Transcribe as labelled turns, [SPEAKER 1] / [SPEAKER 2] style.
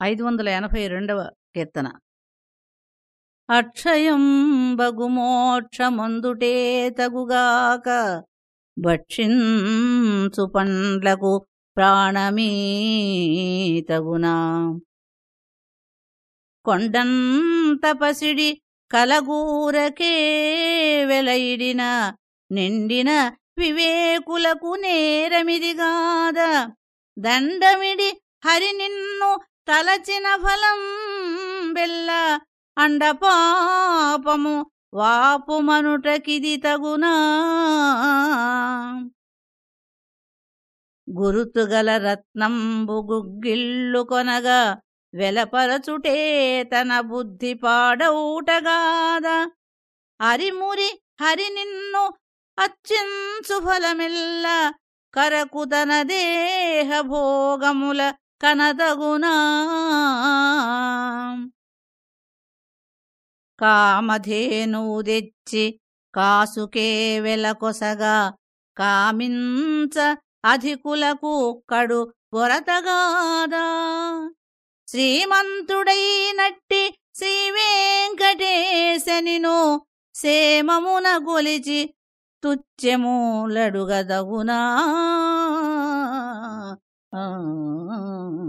[SPEAKER 1] ఐదు వందల ఎనభై రెండవ కీర్తన. అక్షయం బగుమోక్షమందుటే తగుగాక భక్షించు పండ్లకు ప్రాణమీ తగునా. కొండంత తపసిడి కలగూరకే వెలయిడిన నిండిన వివేకులకు నేరమిదిగాద దండమిడి హరి నిన్ను తలచిన ఫలం బెల్ల అండపాపము వాపుమనుటకిది తగునా. గురుతుగల రత్నంబు గుగ్గిళ్ళు కొనగా వెలపరచుటే తన బుద్ధి పాడౌటగాద అరిమురి హరి నిన్ను అత్యంచు ఫలమిల్ల కరకు తన దేహ భోగముల కనదగునా కామధేనువు తెచ్చి కాసుకే వెలకొసగా కామించ అధికులకు కడు పొరతగాదా శ్రీమంతుడైనట్టి శ్రీ వెంకటేశనిను సేమమున గొలిచి తుచ్చెములడుగదగునా 嗯嗯嗯